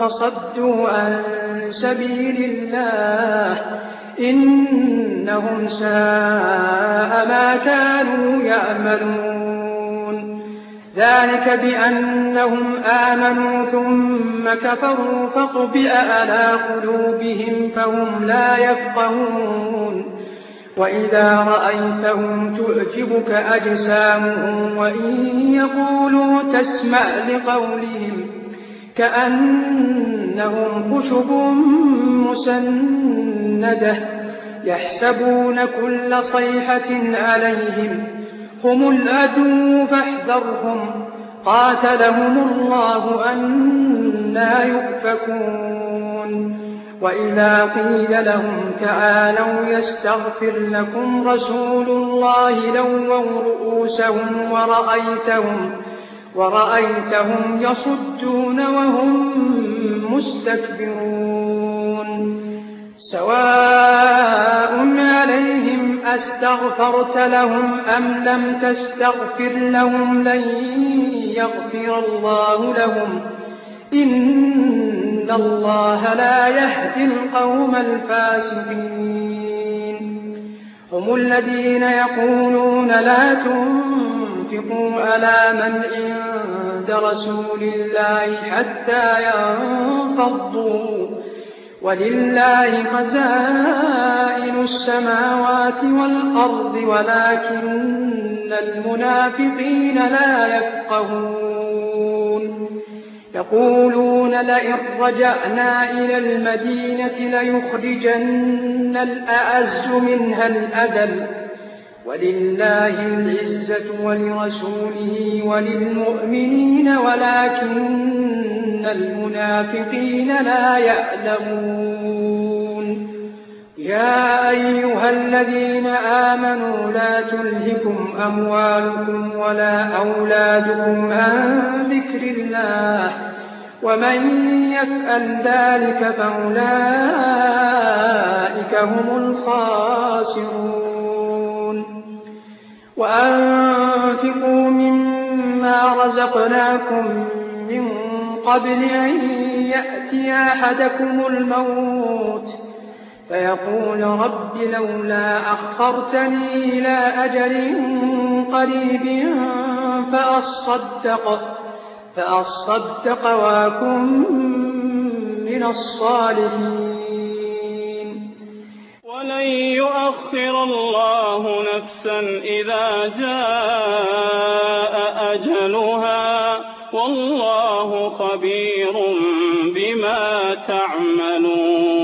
فصدوا عن سبيل الله إنهم ساء ما كانوا يعملون. ذلك بأنهم آمنوا ثم كفروا فطبئ على قلوبهم فهم لا يفقهون. وإذا رأيتهم تعجبك أجسامهم وإن يقولوا تسمع لقولهم كأنهم خشب مسندة يحسبون كل صيحة عليهم هم الأدو فاحذرهم قاتلهم الله أنا يؤفكون وإذا قيل لهم تعالوا يستغفر لكم رسول الله لووا رؤوسهم ورأيتهم ورأيتهم يصدون وهم مستكبرون. سواء عليهم أستغفرت لهم أم لم تستغفر لهم لن يغفر الله لهم. إن الله لا يهدي القوم الفاسقين. هم الذين يقولون لا تنفقوا على من عند رسول الله حتى ينفضوا. ولله خزائن السماوات والأرض ولكن المنافقين لا يفقهون. يقولون لئن رجعنا إلى المدينة ليخرجن الأعز منها الأذل. ولله العزة ولرسوله وللمؤمنين ولكن المنافقين لا يعلمون. يا أيها الذين آمنوا لا تلهكم أموالكم ولا أولادكم عن ذكر الله ومن يفعل ذلك فأولئك هم الخاسرون. وأنفقوا مما رزقناكم من قبل أن يأتي أحدكم الموت فيقول رب لولا أخرتني إلى أجل قريب فأصدق, فأصدق وأكن من الصالحين. نفسا إذا جاء أجلها والله خبير بما تعملون